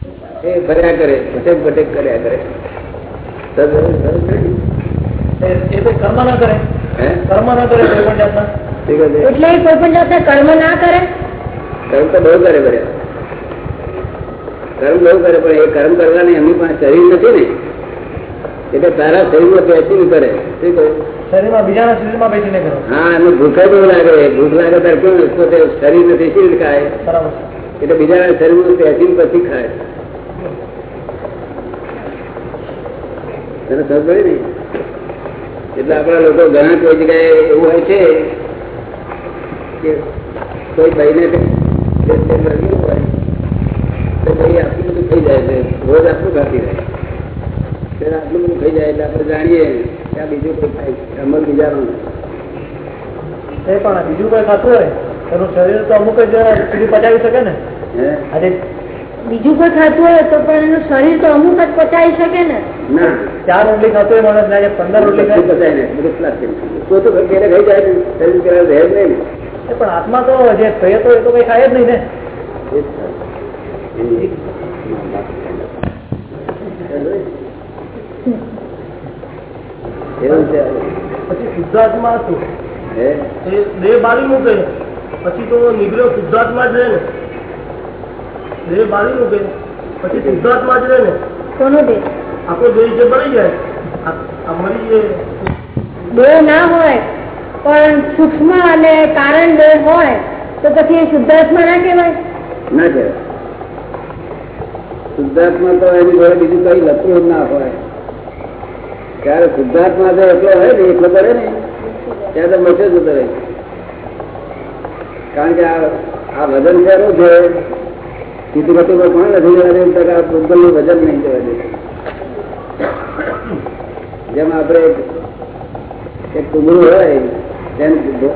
એ ભર્યા કરે ભટેક ભટેક કર્યા કરે. કર્મ ના કરે. કર્મ ના કરે કોઈ પણ જાતના ઠીક છે? એટલે કોઈ પણ જાતના કર્મ ના કરે? કર્મ તો બહુ કરે ભર્યા કર્મ બહુ કરે પણ એ કર્મ કરવાની એમની પાસે શરીર નથી ને. એટલે તારા શરીરમાં બેસીને કરે. શું કહ્યું શરીરમાં બીજાના શરીરમાં બેસીને કરે. હા એમને ભૂખે બહુ લાગે. ભૂખ લાગે ત્યારે કેવું શરીર નથી શી ખાય. બરાબર. એટલે બીજાના શરીર પહેરી પછી ખાય. તને પડી ને? એટલે આપણા લોકો ઘણા કોઈ જગ્યાએ એવું હોય છે કે કોઈ ભાઈને લગ્યું ભાઈ આટલું બધું થઈ જાય છે. રોજ આટલું ખાતી રહે. આટલું બધું થઈ જાય એટલે આપણે જાણીએ કે બીજું કોઈ થાય અમલ બીજાનું. એ પણ બીજું કોઈ ખાતું હોય, એનું શરીર તો અમુક જ પચાવી શકે ને? આજે બીજું કોઈ ખાતું હોય તો પણ એનું શરીર તો અમુક જ પચાવી શકે ને. ચાર રોટલી ખાતું હોય માણસ ને પંદર રોટલી ખાય. ને તો તો ઘેરે ખાઈ જાય ને શરીર પેલા રહે જ નહીં એ પણ આત્મા તો જે થયે તો એ તો કઈ ખાય જ નહીં ને. એવું છે. પછી શુદ્ધાત્મા શું? હે? એ દેહ બાળી મૂકે. પછી તો નીકળ્યો શુદ્ધાત્મા જ રહે ને. દેહ બાળી મૂકે પછી શુદ્ધાત્મા જ રહે ને? કોનો દેહ? આપણો દેહ જે બળી જાય મરી દેહ ના હોય પણ સૂક્ષ્મ અને કારણ દેહ હોય તો પછી એ શુદ્ધાત્મા ના કહેવાય? ના કહેવાય. શુદ્ધાત્મા તો એની જોડે બીજું કઈ લખવું ના હોય. ત્યારે શુદ્ધાત્મા જો એટલો હોય ને એટલો કરે ને ત્યારે તો જ જતો રહે કારણ કે આ આ વજન છે શું છે? સીધી ગતિ પર કોણ નથી જવા તો આ ભૂગોળનું વજન નહીં જવા દે જેમ આપણે એક- કુંબળું હોય તેમ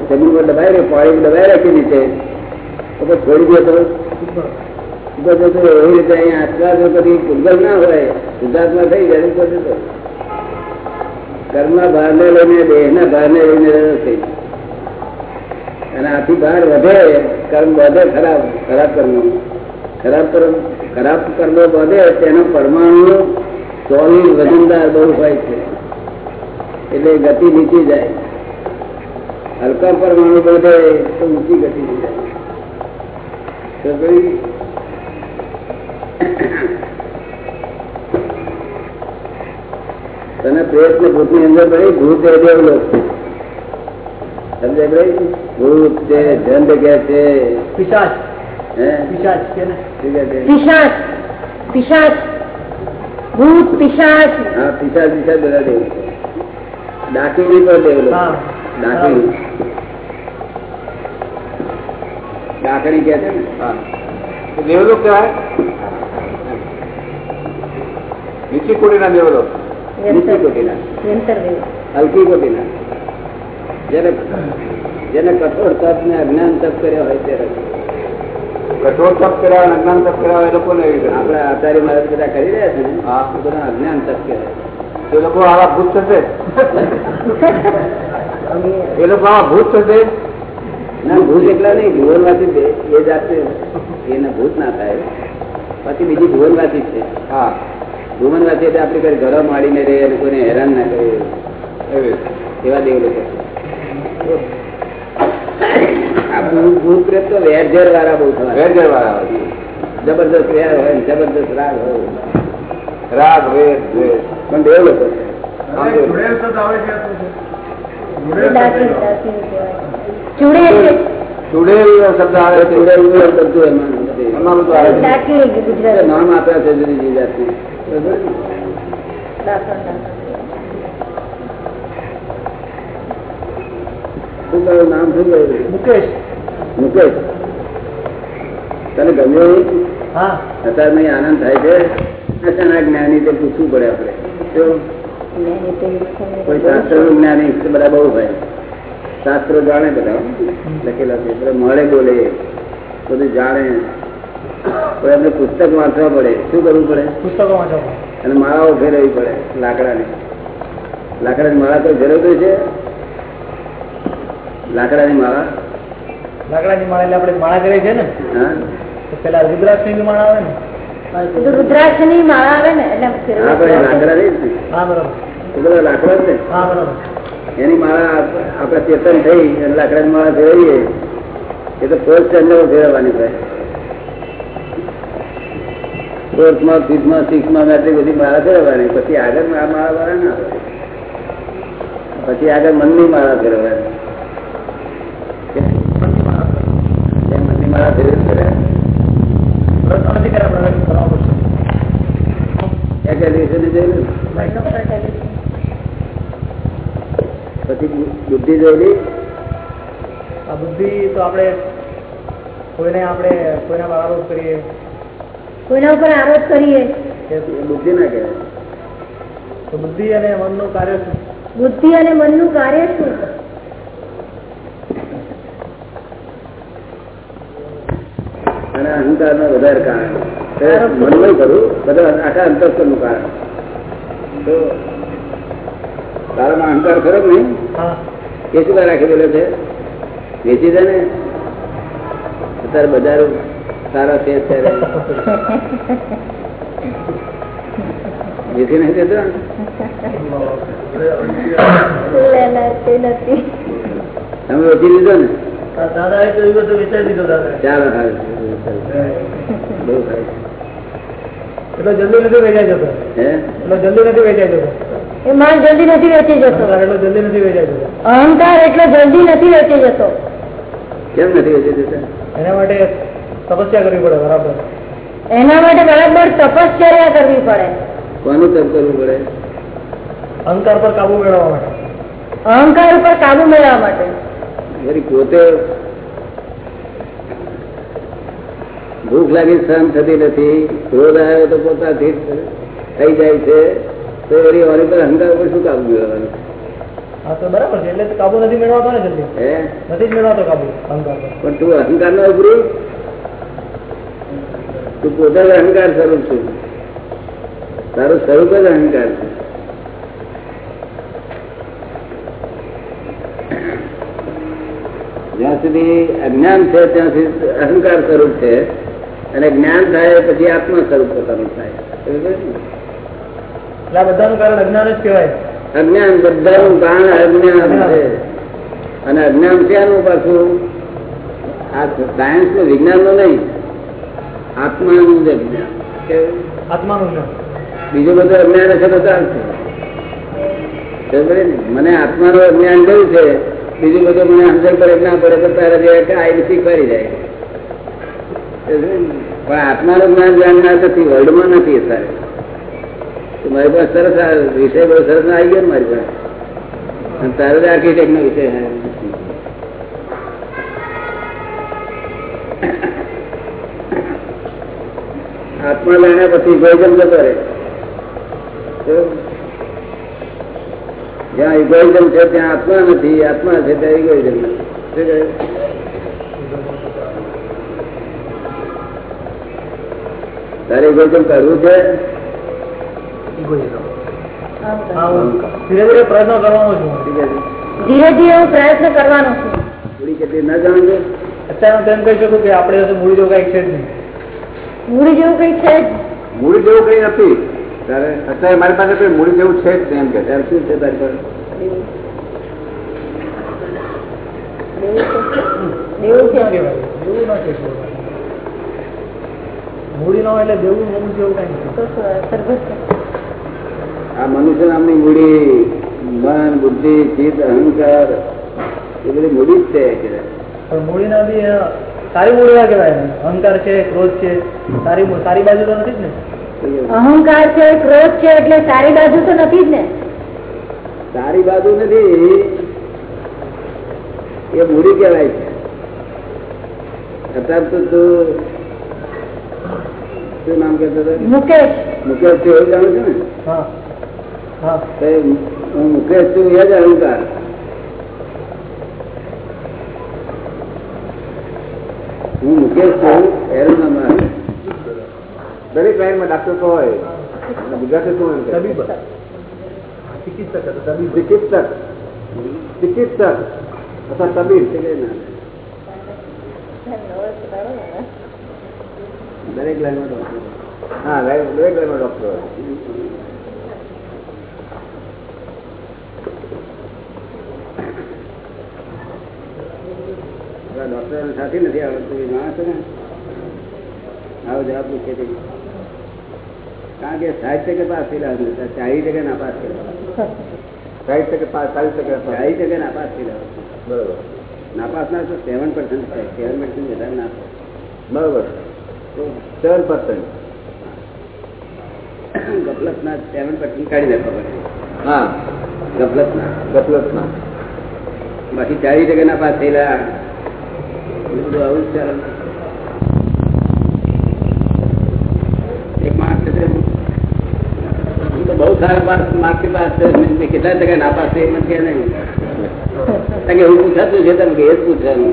જમીન પર દબાઈ પાણી દબાઈ રાખી નીચે, તો છોડી દે તો. એવી રીતે અહીંયા આટલા જો કદી ભૂગોળ ના હોય ગુજરાતમાં થઈ જાય તો જતો કર્મના ભારને લઈને, દેહના ભારને લઈને થઈ અને આથી બહાર વધે, કર્મ વધે, ખરાબ ખરાબ કર્મ ખરાબ કર્મ ખરાબ કર્મ વધે તેનો પરમાણુ સોલિડ વજનદાર બહુ હોય છે. એટલે ગતિ નીચી જાય. હલકા પરમાણુ વધે તો ઊંચી ગતિ જાય. ભાઈ, તને પ્રયત્ન ભૂતની ભૂત અંદર પડી ભૂત એ દેવલો છે. ભાઈ? ભૂત છે, જંડ કે છે. પિશાચ. પિશાચ કે ને શું કે છે પિશાચ પિશાચ ભૂત પિશાચ હા પીસા પીસા બધા દેવ ડાકીની પર દેવલોક હા ડાકણી ડાકણી કે છે ને હા દેવલોક કહેવાય નીચી કોટીના દેવલોક નીચી કોટીના યંતર દેવ હલકી કોટીના જેને જેને કઠોર તપ ને અજ્ઞાન તપ કર્યા હોય તે રસ્તે. કઠોર તપ અને અજ્ઞાન તપ કર્યા એ લોકોને એવી આપણે આચાર્ય મહારાજ બધા કરી રહ્યા છે ને હા. બધા અજ્ઞાન તપ કહેવાય એ લોકો આવા ભૂત થશે? એ લોકો આવા ભૂત થશે? ના ભૂત એકલા નહીં ભુવનવાસી બે એ જાતે એને ભૂત ના થાય. પછી બીજી ભુવનવાસી જ છે. હા. ભુવનવાસી એટલે આપણે કઈ ઘરો માડીને રહે લોકોને હેરાન ના કરે. એવા દેવ લોકો છે. આ ભૂત ભૂત પ્રેત તો વેર ઝેર વાળા બહુ થવા વેર જેવા આવે. જબરદસ્ત વેર હોય ને જબરદસ્ત રાગ હોય રાગ વેર દ્વેષ. પણ દેવ લોકો છે આમ દેવ. એ દાસી દાસી કહેવાય ચૂડેલ છે ચુડેલ શબ્દ આવે છે ચૂડેલ ઉડેલ બધું એમાં બધું. એમાં બધું આવે છે દાખી એટલે ગુજરાત નામ આપ્યા છે જુદી જુદી જાતની બરોબર ને? દાસણ દાસણ શું કહ્યું નામ શું કહ્યું મુકેશ મુકેશ તને ગમ્યો અત્યારે નહીં આનંદ થાય છે. અચાનક જ્ઞાની તે પૂછવું પડે આપણે. કોઈ શાસ્ત્રનું જ્ઞાની બધા બહુ હોય શાસ્ત્રો જાણે બધા લખેલા છે. બધા મળે બોલે. બધું જાણે. પણ એમને પુસ્તક વાંચવા પડે. શું કરવું પડે? પુસ્તકો વાંચો અને માળાઓ ફેરવવી પડે લાકડાની. લાકડાની માળા કોઈ ફેરવતું છે. લાકડાની માળા. લાકડાની માળા એટલે આપણે માળા કરીએ છીએ ને? તો પેલા રુદ્રાક્ષની માળા આવે ને? પેલું રુદ્રાક્ષની માળા આવે ને એટલે એ લાકડા હા બરાબર. લાકડા જ હા બરાબર. એની માળા આપ- આપણે ચેતન થઈ અને લાકડાની માળા ફેરવીએ એ તો ફોર્થ સ્ટેન્ડર્ડ ફેરવવાની થાય. ફોર્થમાં ફિફ્થમાં સિક્સમાં આટલી બધી માળા ફેરવવાની. પછી આગળ આ માળા વાળા ના આવે. પછી આગળ મનની માળા ફેરવવાની એ મનની માળા ફેરવી ફેરવે પ્રશ્ન નથી કર્યા પ્રગટ કરાવવો પડશે એકેડેમીને જોયેલું પછી બુદ્ધિ જોયેલી આ બુદ્ધિ તો આપણે કોઈને આપણે કોઈના પર આરોપ કરીએ. કોઈના ઉપર આરોપ કરીએ. બુદ્ધિ ના કહેવાય. બુદ્ધિ અને મનનું કાર્ય શું? બુદ્ધિ અને મનનું કાર્ય શું? વધારે કારણ. તે મનનું કરું બધા આખા અંતસ્કરનું કારણ. તો તારામાં અહંકાર ખરો નહીં? એ શું રાખી બોલે છે? વેચી દે ને? અત્યારે બજાર સારા છે અત્યારે. વેચી નહીં દેતો? તમે વેચી લીધો ને? દાદા તો એ બધું વિચારી દીધો દાદા ચાલો સારું એટલો જલ્દી નથી વેચાઈ જતો. એટલો જલ્દી નથી વેચાઈ જતો. એ માલ જલ્દી નથી વેચી જતો. અહંકાર એટલો જલ્દી નથી વેચાઈ જતો. અહંકાર એટલો જલ્દી નથી વેચી જતો. કેમ નથી વેચી જતો? એના માટે તપસ્યા કરવી પડે બરાબર. એના માટે બરાબર તપશ્ચર્યા કરવી પડે. કોનું તપ કરવું પડે? અહંકાર પર કાબુ મેળવવા માટે. અહંકાર ઉપર કાબુ મેળવવા માટે. પોતે ભૂખ લાગી સહન થતી નથી. ક્રોધ આવ્યો તો પોતાથી થઈ જાય છે. તો વળી ઓની પર અહંકાર ઉપર શું કાબુ મેળવવાનું? અહંકાર પર. પણ તું અહંકાર નો ઉભરી તું પોતે જ અહંકાર સ્વરૂપ છું. તારું સ્વરૂપ જ અહંકાર છે. જ્યાં સુધી અજ્ઞાન છે ત્યાં સુધી અહંકાર સ્વરૂપ છે. અને જ્ઞાન થાય પછી આત્મા સ્વરૂપ પોતાનું થાય? બધાનું કારણ અજ્ઞાન જ કહેવાય. અજ્ઞાન બધાનું કારણ અજ્ઞાન છે. અને અજ્ઞાન ક્યાંનું પાછું? આ સાયન્સનું વિજ્ઞાનનું નહીં. આત્માનું જ અજ્ઞાન. આત્માનું બીજું બધું અજ્ઞાન છે તો ચાલશે? મને આત્માનું અજ્ઞાન કયું છે. બીજું બધું મને સમજણ પડે ના પડે તો તારે જે કે આઈ શીખવાડી જાય? પણ આત્માનું જ્ઞાન જાણનાર નથી વર્લ્ડમાં નથી અત્યારે. મારી પાસે સરસ વિષય બહુ સરસ આવી ગયો ને મારી પાસે. તારો જ આર્કિટેક્ટ નો વિષય. આત્મા લઈને પછી ઇગોઇઝમ જતો રહે? જ્યાં ઇગોઇઝમ છે ત્યાં આત્મા નથી, આત્મા છે ત્યાં ઇગોઇઝમ નથી. શું કહ્યું? તારે ઇગોઇઝમ કરવું છે હા હું ધીરે ધીરે પ્રયત્ન કરવાનો છું ઠીક છે ધીરે ધીરે હું પ્રયત્ન કરવાનો છું થોડી કેટલી ના જાણજો અત્યારે હું તેમ કહી શકું કે આપણે હશે મૂડી જેવું કંઈક છે જ નહીં મૂડી જેવું કઈ છે જ મૂડી જેવું કઈ નથી ત્યારે અત્યારે મારી પાસે કોઈ મૂડી જેવું છે જ નહીં એમ કે છે. ત્યારે શું છે તારી પાસે દેવું છે ના કહેવાય દેવું ના કહી શકાય. મૂડી ન હોય એટલે દેવું મૂળ જેવું કઈ આ મનુષ્ય નામની મૂડી મન બુદ્ધિ ચિત્ત અહંકાર એ બધી મૂડી જ છે મૂડી ના બી સારી મૂડી ના કહેવાય અહંકાર છે ક્રોધ છે સારી સારી બાજુ તો નથી જ ને? અહંકાર છે ક્રોધ છે એટલે સારી બાજુ તો નથી જ ને? સારી બાજુ નથી એ મૂડી કહેવાય છે. અત્યારે તો તું શું નામ કહેતો મુકેશ. મુકેશ છું એવું જાણું છું ને? હા મુકેશ છું એ જ અહંકાર. હું મુકેશ છું એનું નામ. દરેક લાઈનમાં ડાક્ટર તો હોય. ગુજરાતી શું ચિકિત્સક ચિકિત્સક. અથવા તબીબ છે કે ના? દરેક લાઈનમાં ડોક્ટર. હા દરેક લેવલમાં ડોક્ટર હોય. આપણા ડોક્ટર સાથે નથી આવડતું એ માણસો ને. આવો જવાબ પૂછે છે. કારણ કે સાઠ ટકા પાસ થયેલા હતા ચાલીસ ટકા ના પાસ થયેલા સાઠ ટકા પાસ ચાલીસ ટકા પાસ. ચાલીસ ટકા નાપાસ થયેલા બરોબર. નાપાસ ના તો સેવન પર્સન્ટ થાય સેવન પર્સન્ટ વધારે ના બરોબર. સેવન પર્સન્ટ થાય ના સેવન પર્સન્ટ કાઢી નાખવા પડે હા. બાકી ચાલીસ ટકા ના પાસ થયેલા. આવું ચાલે. હું બહુ સારા પાસ માર્કે પાસ કેટલા ટકા ના પાસ એ મને કહે નહીં. કારણ કે એવું પૂછાતું છે તમે કે એ જ પૂછવાનું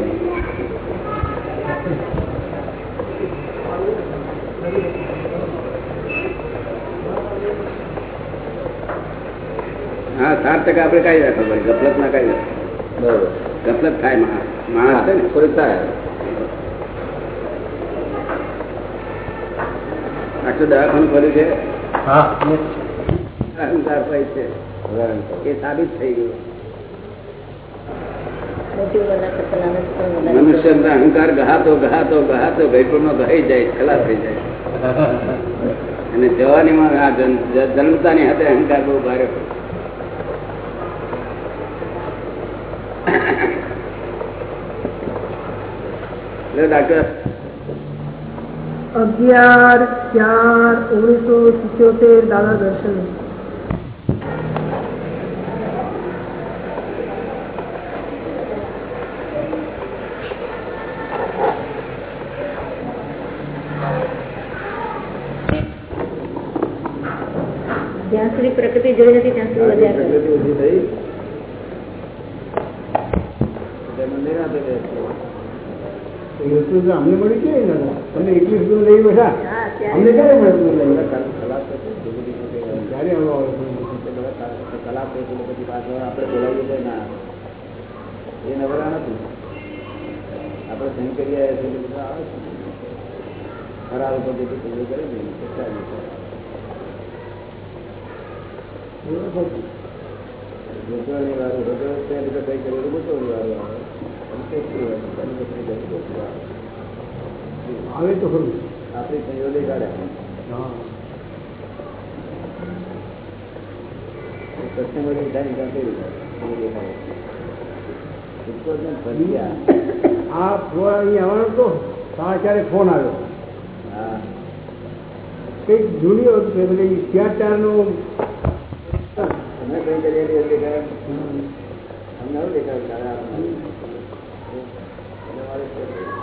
હા સાત ટકા આપણે કાઢી રાખવા પડે. ગફલત ના કાઢી રાખવા બરોબર. ગફલત થાય માણસ માણસ છે ને. થોડીક થાય. આટલું દવાખાનું ખોલ્યું છે? અહંકાર છે. એ સાબિત થઈ ગયું. અહંકાર ગહાતો ગહાતો ગહાતો નો ગહાઈ જાય ખલાસ થઈ જાય. અને જવાની માં જન્મતાની હાથે અહંકાર બહુ ભારે હોય. લે ડાક્ટર અગિયાર ચાર ઓગણીસો સિત્યોતેર દાદા દર્શન જ્યાં સુધી પ્રકૃતિ જોઈ નથી ત્યાં સુધી વધ્યા કરે. પ્રકૃતિ ઊભી થઈ એટલે મંદિર આપે છે. અમને મળી છે દાદા તમે એકવીસ ગુણ લઈ બેઠા અમને ક્યારે મળે ગુણ લઈ બધા ખલાસ થશે, ધીમે ધીમે થઈ જાય. ક્યારે ગુણ? બધા પાછળ આપણે બોલાવીએ તો ના આવે. એ નવરા નથી આપણે સહી કરી આવ્યા છીએ બધા આવે છે ખરાબ ઉપર જેટલું સહી કરે ને. વાળું ગોચવણી વાળું આવે આવે. તો ખરું આપણે સંયોજે કાઢે હા સત્સંગોની વિધાન વિધાન કેવી રીતે? એ દેખાય. ઉત્પન્ન ને ફર્યા. આ ફોન અહીં આવવાનો તો ચારે ફોન આવ્યો હા કંઈક જુની છે પેલી ચાર ચારનું તમે કઈ કરીએ અમને આવું દેખાય દાદા આપણને. એટલે મારે શું કરવું?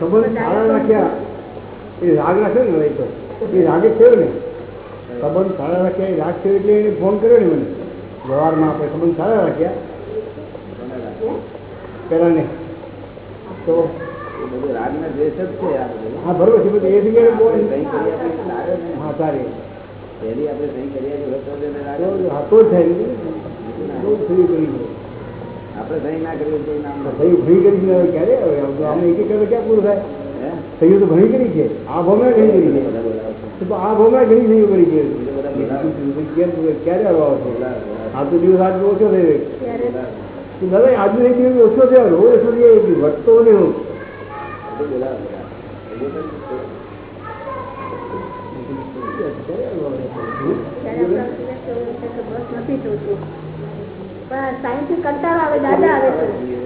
સંબંધ સારા રાખ્યા. એ રાગ રાખ્યો ને એ તો. એ રાગે થયો ને. સંબંધ સારા રાખ્યા એ રાગ થયો એટલે એને ફોન કર્યો ને મને. વ્યવહારમાં આપણે સંબંધ સારા રાખ્યા? પેલા ને તો એ બધું રાગના દ્વેષ જ છે બધું. હા બરોબર છે બધું એ જગ્યાએ હા સારી. પહેલી આપણે સહી કરી આપી હોત તો જ એને લાગે. તો તો જ થાય ને. બીજું ના. બહુ ફ્રી કરી છે આપણે સહી ના કરીએ તો એ નામ લખે. ભાઈ ફ્રી કરી છે હવે ક્યારે હવે આમ તો આમ એક એક કરતા ક્યાં પૂરું થાય હે? સહીઓ તો ઘણી કરી છે આ ભોમરા ઘણી કરી છે બધા બોલાવે છે. તો આ ભોમરા ઘણી સહીઓ કરી છે બીજા બધા બોલાવે. ક્યારે ક્યારે આવવા આવશો બોલાવે, બોલાવે. આ તો દિવસ આજ ઓછો થઈ ગયો ત્યારે તો દાદા આજનો એક દિવસ ઓછો થયો રોજ ઓછો થયો એક દિવસ વધતો ને હું બધું બોલાવે, બોલાવે. એ તો છે. ત્યારે આપણા વખતે કેવું છે કે બસ નથી જોતું પણ સાયન્સથી કંટાળો આવે, દાદા આવે છે ને?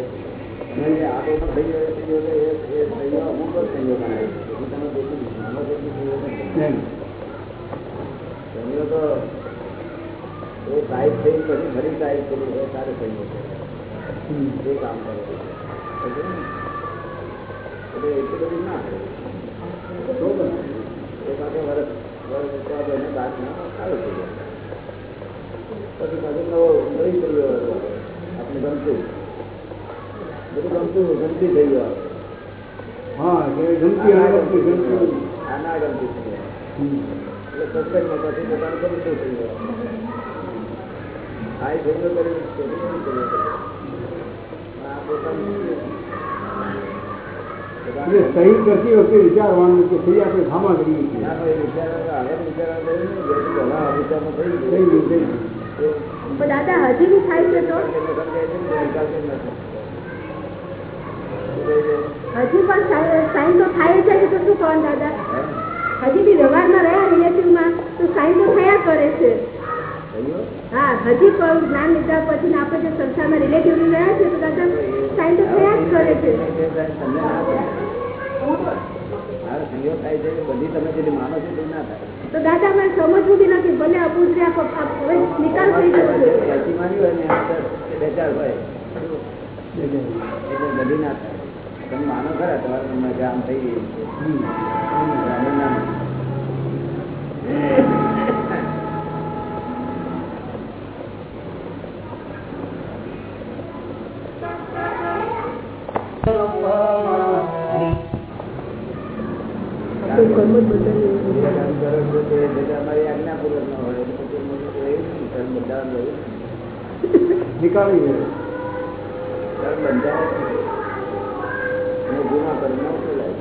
ના વર્ષ વર્ષ વિશ્વાસ બાદ ના સારું થઈ જાય પછી પાછું નવો નવી સહીઓ આપણે ગમતું. બધું ગમતું ગમતી થઈ ગયો હા ગમતી ગમતી ગમતી આ ના ગમતી થઈ ગયો એટલે સત્સંગમાં પછી પોતાનું ગમતું થઈ ગયો આ કરી આ સહી કરતી વખતે વિચારવાનું કે સહી આપણે ખામા કરીએ છીએ. ના કોઈ વિચારો આગળ વિચારો નહીં ને. જેથી ઘણા વિચારમાં થઈ થઈ ગયું ગયું, થઈ ગયું. દાદા, હજી બી થાય છે તો? હજી પણ સાઈન તો થાય છે, તો શું કોણ દાદા? હજી બી વ્યવહારમાં રહ્યા રિલેટિવમાં, તો સાઈન તો થયા કરે છે. હા, હજી પણ જ્ઞાન લીધા પછી આપણે જે સંસ્થામાં રિલેટિવ રહ્યા છે તો દાદા, સાઈન તો થયા જ કરે છે. બધી તમે જેટલી માનો છો તે ના થાય તો દાદા મને સમજવું બી નથી ભલે હવે નિકાલ થઈ જવો જોઈએ માની હોય ને અંદર એ બે ચાર હોય એટલે બધી ના થાય તમે માનો ખરા તમારા કે આમ થઈ ગયું છે. ના માનો. આપણું કર્મ જ તે બધા અમારી આજ્ઞાપૂર્વક ન હોય તો કર્મ હોય. નીકાળી ગયો. કર્મ. અને જૂના કર્મો ઉકેલાય છે.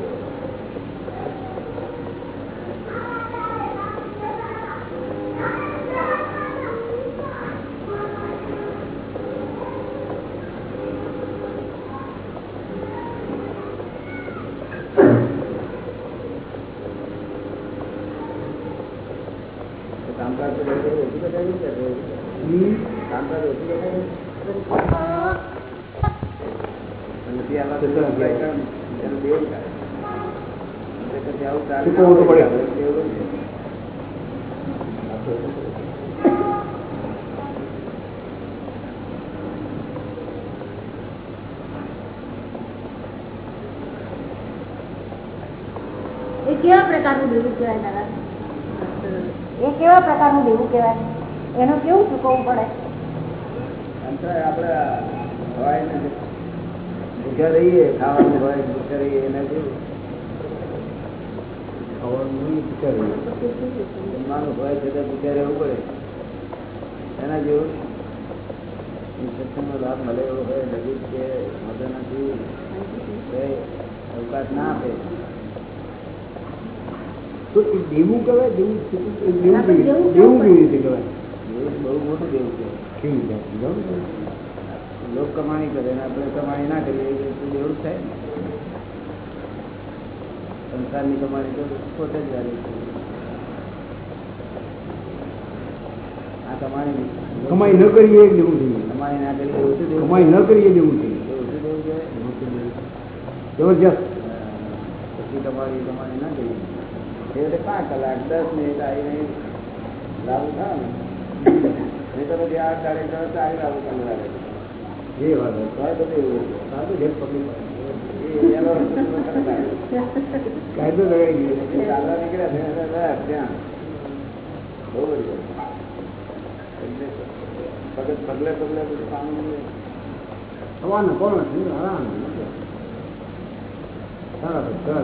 તો કામકાજ તો બધું ઓછું બતાવ્યું કે ઓછું? હમ. કામકાજ ઓછું બતાવ્યું? અને તે આવા બધા અભિપ્રાય કરે ને, તેનું દેવું થાય. એટલે પછી આવું ચાલે ના શીખવવું તો હોય, પડે. આપણે દેવું છે. એ કેવા પ્રકારનું દેવું કહેવાય દાદા એ કેવા પ્રકારનું દેવું કહેવાય? એનું કેવું ચૂકવવું પડે? હોય એના જેવું સત્સંગનો લાભ મળે એવો હોય નજીક કે મજા નથી અવકાશ ના આપે. તો એ દેવું કહેવાય દેવું દેવું કેવી- દેવું દેવું કેવી રીતે કહેવાય? એવું બહુ મોટું દેવું છે કેવી રીતે? લોક કમાણી કરે ને આપણે કમાણી ના કરીએ તો દેવું થાય ને. સંસારની કમાણી તો પોતે જ વાળી આ કમાણી કમાઈ ન કરીએ દેવું જોઈએ. કમાણી ના કરીએ એવું શું કમાઈ ન કરીએ દેવું ગયું. જબરજસ્ત. પછી કમાણી કમાણી ના કરીએ. એટલે પાંચ કલાક દસ મિનિટ આવીને લાગુ થાય ને? તો પછી સાડે દસ આવી લાભ કરવા લાગે એ વાત લાગે. કાયદો લગાઈ ગયો ચાલવા નીકળ્યા ત્યાં. બહુ પગલે પગલે બધું કામ સવારના કોણ આરામ સારા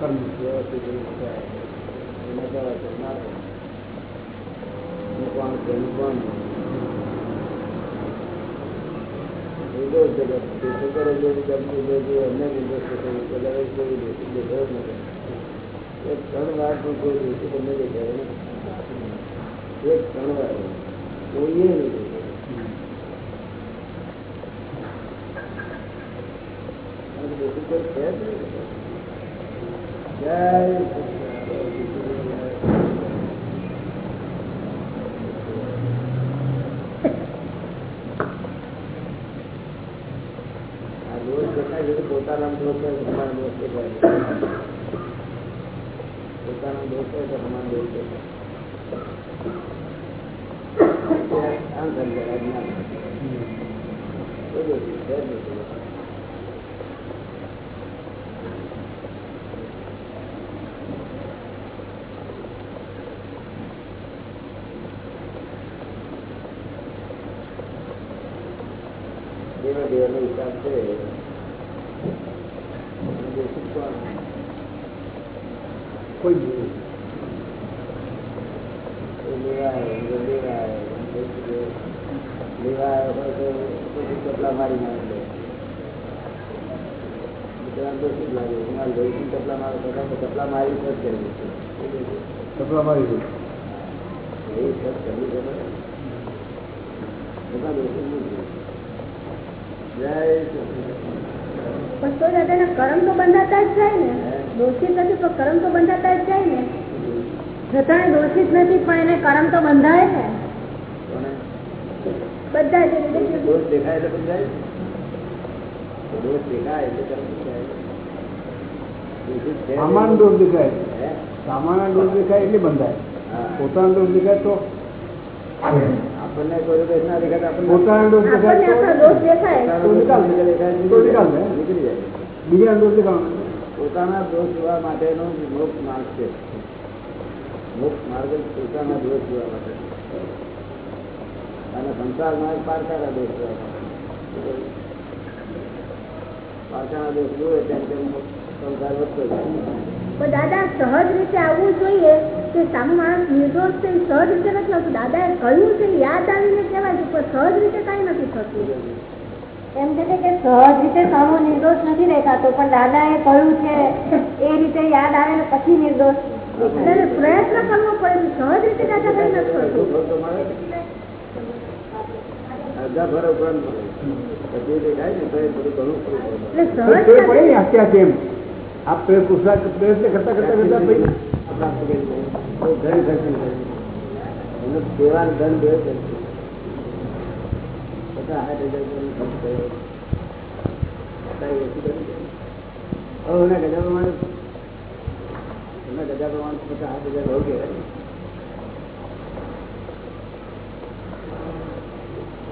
કર્મ. વ્યવસ્થિત. તો તે જ નથી. એક ત્રણ વાર પણ કોઈ દોષી તમને. એક ત્રણ છે. જય સચિદાનંદ. આ દોષ દેખાય છે તો પોતાના દોષ તમારા દોષ. પોતાનો દોષ હોય તો તમારો દોષ આમ સમજાય, આજ્ઞા. કોઈ દોષિત છે જ નથી. દેવા દેવાનો હિસાબ છે? કોઈ. લેવાય હોય તો ચપલા મારી તમારે દોષિત ચપલા મારી ચપલા મારી કપડાં મારી દે. એ સત કરવી છે બરાબર. બધા દોષિત નથી. જય સચિદાનંદ. પણ તો દાદાના કર્મ તો બંધાતા જ જાય ને. દોષિત નથી તો કર્મ તો બંધાતા જ જાય ને. જતાને દોષિત નથી પણ એને કર્મ તો બંધાય ને. બધા જ દોષ દેખાય એટલે બંધાય દોષ દેખાય એટલે કર્મ બંધાય. સામાન દોષ દેખાય. હે? દોષ દેખાય એટલે બંધાય. પોતાનો દોષ દેખાય તો? આપણને કોઈ દોષ ના દેખાય તો આપણને પોતાનો દોષ આપણને દેખાય આખા તો દોષ દેખાય તો નિકાલ દે. તો નિકાલ દે. નીકળી જાય બીજા દોષ દેખાવાનો પોતાના દોષ જોવા માટેનો મોક્ષ માર્ગ છે. મોક્ષ માર્ગ જ પોતાના દોષ જોવા માટે અને સંસારમાં પારકાના દોષ જોવા માટે પારકાના દોષ જોવે તેમ તેમ સંસાર વધતો જાય. પણ દાદા સહજ રીતે આવવું જોઈએ. કે સામે માણસ નિર્દોષ છે એ સહજ રીતે નથી આવતું દાદાએ કહ્યું છે યાદ આવીને કહેવાય છે પણ સહજ રીતે કાંઈ નથી થતું. એમ કે કે સહજ રીતે સામો નિર્દોષ નથી દેખાતો પણ દાદાએ કહ્યું છે એ રીતે યાદ આવે ને પછી નિર્દોષ. પ્રયત્ન કરવો પડે છે સહજ રીતે દાદા કઈ નથી થતું. પ્રયત્ન કરતા કરતા કરતા ધન. એનું ગજા પ્રમાણે એના ગજા હજાર બહુ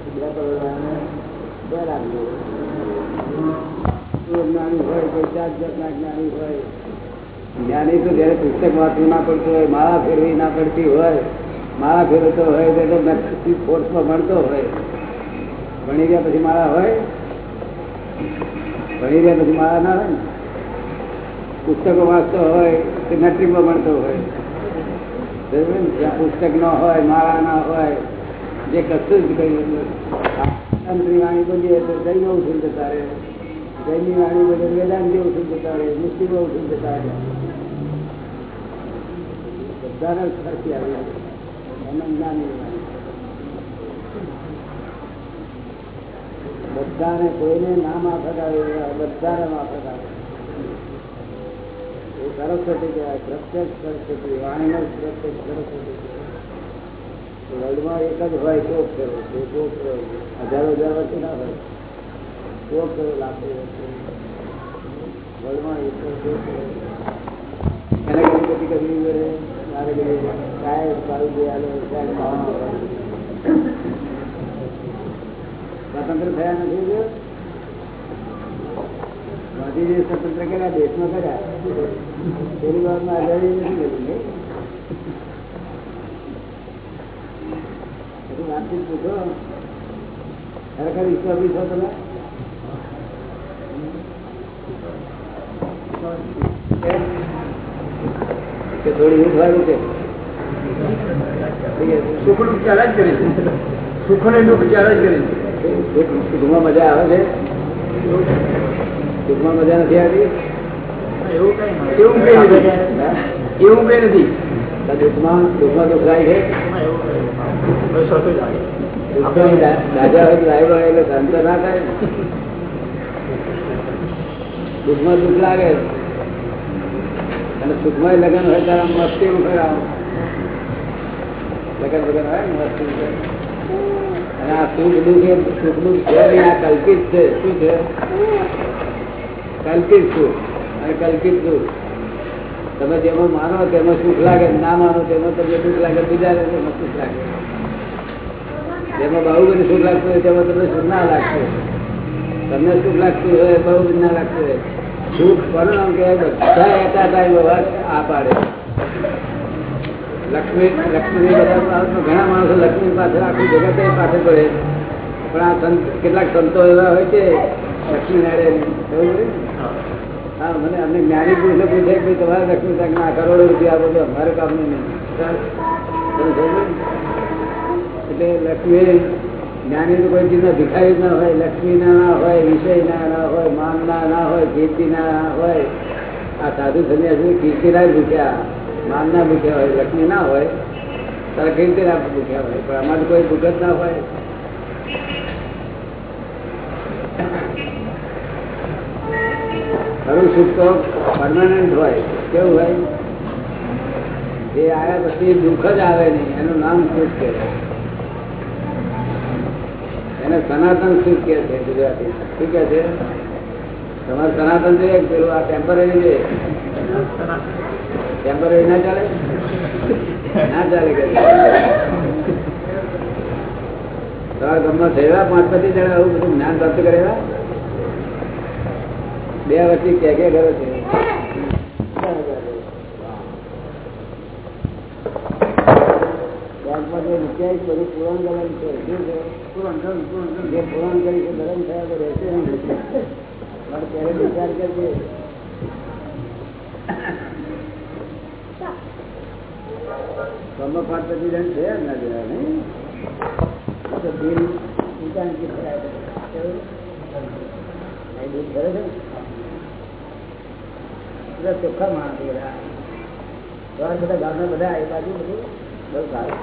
બીજા પરિવારને બે લાખ જ્ઞાની હોય, કોઈ જાત જાતના જ્ઞાની હોય જ્ઞાની તો જયારે પુસ્તક વાંચવું ના પડતું હોય, માળા ફેરવી ના પડતી હોય, માળા ફેરવતો હોય, તો ફોર્સમાં ભણતો હોય. ભણી ગયા પછી માળા હોય? ભણી ગયા પછી માળા ના હોય પુસ્તકો વાંચતો હોય કે મેટ્રિકમાં ભણતો હોય? જ્યાં પુસ્તક ન હોય, માળા ના હોય, જે કશું જ કહ્યું વાણી બોલીએ તો જઈ જવું છું તારે જૈની વાણી બોલે વેદાંતિ જેવું છું તારે મુસ્લિમ જેવું છું રહે. બધાને ખર્ચી આવી એનો જ્ઞાની વાણી. બધાને કોઈને ના માફક આવે એવા બધાને માફક આવે એ સરસ્વતી કહેવાય પ્રત્યક્ષ સરસ્વતી વાણીનો જ પ્રત્યક્ષ સરસ્વતી કહેવાય વર્લ્ડમાં એક જ હોય કોક કરો તે કોક કરો હજારો હજાર વર્ષે ના હોય કોક કરો લાખો વર્ષે વર્લ્ડમાં એક જ કોક કરો એને ગણપતિ કરવી પડે મારે કરવી સાહેબ સારું જે આલો સાહેબ ખાવા સ્વતંત્ર થયા નથી જો ગાંધીજી સ્વતંત્ર કર્યા દેશમાં કર્યા તેની બાબતમાં આઝાદી નથી મળી પછી વાતચીત પૂછો ખરેખર વિશ્વાસી છો તમે કે થોડી ઊંઘ વાળું છે. સુખનું ચાલ્યા જ કરે છે. સુખને દુઃખ ચાલ્યા જ કરે છે. સુખ- સુખમાં મજા આવે છે? સુખમાં મજા નથી આવતી? એવું કઈ નથી. એવું કઈ નથી. દુઃખમાં દુઃખમાં દુઃખ છે? રાજા હોય રાયડો હોય એટલે ધંધો ના થાય. દુઃખમાં દુઃખ લાગે. અને સુખમાં લગ્ન હોય ત્યારે મસ્તી લગ્ન હોય મસ્તી. અને આ સુખ દુઃખ એ સુખ દુઃખ છે આ કલ્પિત છે. શું છે? કલ્પિત સુખ અને કલ્પિત દુઃખ. તમે જેમાં માનો તેમાં સુખ લાગે, ના માનો તેમાં તમને દુઃખ લાગે, બીજા તેમાં સુખ લાગે. જેમાં બહુ બધું સુખ લાગતું હોય તેમાં તમને સુખ ના લાગતું તમને સુખ લાગતું હોય, બહુ જ ના લાગતું હોય. સુખ પરિણામ કહેવાય બધા એકાદાય વ્યવહાર આ પાડે. લક્ષ્મી લક્ષ્મી બધા ઘણા માણસો લક્ષ્મી પાછળ આખું જગત પાછળ પડે પણ આ સંત કેટલાક સંતો એવા હોય છે, લક્ષ્મી નારાયણ. હા, મને અમને જ્ઞાની પુરુષો પૂછે કે તમારે લક્ષ્મી સાહેબ ના કરોડો રૂપિયા આપો તો અમારે કામ નહીં. એટલે લક્ષ્મી જ્ઞાની તો કોઈ ચીજના ભિખારી ના હોય લક્ષ્મી ના હોય વિષય ના ના હોય માન ના ના હોય કીર્તિ ના ના હોય. આ સાધુ સંન્યાસી કીર્તિ ના ભૂખ્યા માન ના ભૂખ્યા હોય લક્ષ્મી ના હોય. તારા કીર્તિ ના ભૂખ્યા હોય, પણ અમારે કોઈ ભૂખત ના હોય. ખરું સુખ તો પરમાનન્ટ હોય, કેવું હોય? એ આવ્યા પછી દુઃખ જ આવે નહીં, એનું નામ સુખ કહેવાય. એને સનાતન સુખ કે છે ગુજરાતી? શું કે છે? તમારે સનાતન જોઈએ પેલું આ ટેમ્પરરી છે ટેમ્પરરી ના ચાલે? ના ચાલે કે તમારા ગામમાં થયેલા પાંચ પચીસ જણા આવું બધું જ્ઞાન પ્રાપ્ત કરેલા બે વર્ષથી ક્યાં ક્યાં કરો છે? બેંકમાં જે છે જે પૂરણ કરી ગલન થયા વિચાર કરજે. ગામમાં પાંચ પચીસ છે ના જેવા નહીં? તો ચોખ્ખા માણસ બધા ગામના બધા, એ બાજુ બધું બહુ સારું.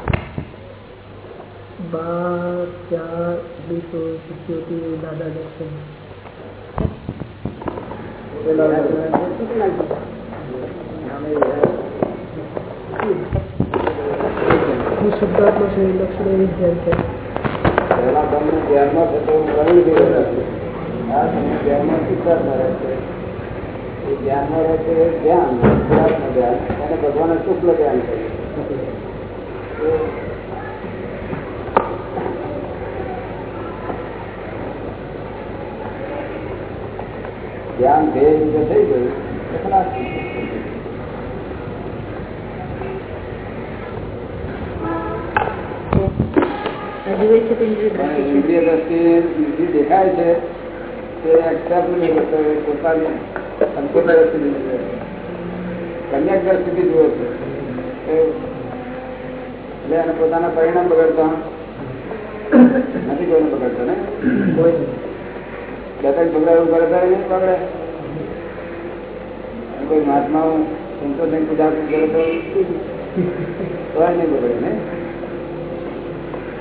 બાર ચાર ઓગણીસો સિત્યોતેર દાદા દર્શન છે પહેલા તમને ધ્યાનમાં થતો પ્રવીણ જેવો રહેશે આ તમને ધ્યાનમાં સિદ્ધાર્થમાં રહેશે એ ધ્યાનમાં અને ભગવાન શુક્લ ધ્યાન છે ધ્યાન ધ્યેય રીતે થઈ ગયું ખલાસ ઇન્દ્રિય દેખાય છે તે કરતો, પોતાની સંપૂર્ણ કન્યા દ્રષ્ટિથી જુએ છે. એટલે એને પોતાના પરિણામ બગડતા નથી. કોઈને બગડતો ને બે ત્રણ છોકરા એવું કરે ત્યારે નહીં બગડે અને કોઈ મહાત્માઓ સંતોષની પૂજા કરે તો તોય નહીં બગડે ને?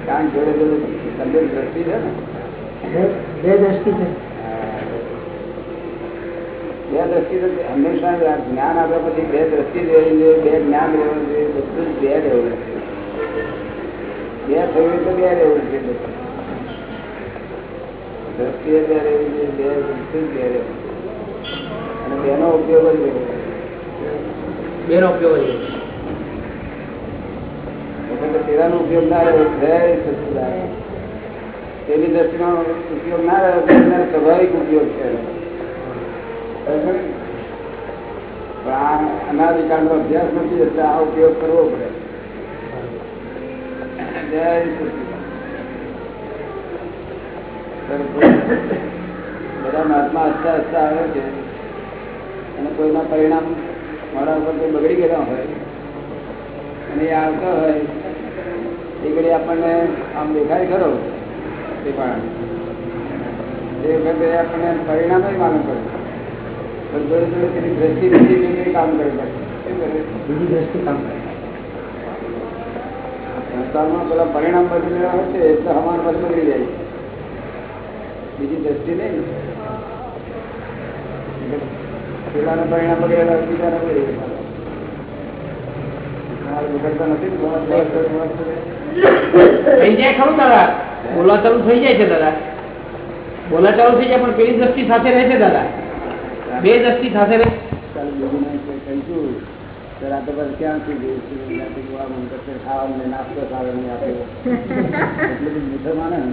કારણ જોડે જોડે સંદેશ દ્રષ્ટિ છે ને? બે દ્રષ્ટિ છે. બે દ્રષ્ટિ તો હંમેશા આ જ્ઞાન આપ્યા પછી બે દ્રષ્ટિ રહેવી જોઈએ બે જ્ઞાન રહેવું જોઈએ બધું જ બે રહેવું જોઈએ. બે થયું તો બે રહેવું છે દ્રષ્ટિએ બે રહેવી બે બધું જ બે રહેવું અને બેનો ઉપયોગ જ બેનો ઉપયોગ વખતે પેલાનો ઉપયોગ ના રહ્યો તેની દ્રષ્ટિનો ઉપયોગ ના રહ્યો સ્વાભાવિક ઉપયોગ છે. અનાદિકાળનો અભ્યાસ નથી એટલે આ ઉપયોગ કરવો પડે. જય. બધા મહાત્મા હસતા હસતા આવે છે. અને કોઈના પરિણામ મારા ઉપર કોઈ બગડી ગયેલા હોય અને એ આવતા હોય એ ઘડી આપણને આમ દેખાય ખરો તે પણ એ વખતે આપણને પરિણામ જ માલુમ પડે. પણ જોડે જોડે તેની દ્રષ્ટિ બીજી કામ કરે બીજી દ્રષ્ટિ કામ કરે. સંસારમાં પેલા પરિણામ બદલેલા હોય છે એ હમાર પર બદલી જાય બીજી દ્રષ્ટિ નહીં. પેલાના પરિણામ હોય બીજાના બોલા ચાલુ થઈ જાય છે દાદા. બોલા ચાલુ થઈ જાય પણ પેલી દ્રષ્ટિ સાથે રહે છે દાદા. બે દ્રષ્ટિ સાથે રહે. રાતે પછી ક્યાં સુધી ખાવાનું ને નાસ્તો સારો નહીં આપ્યો એટલે બધું મીઠો માને ને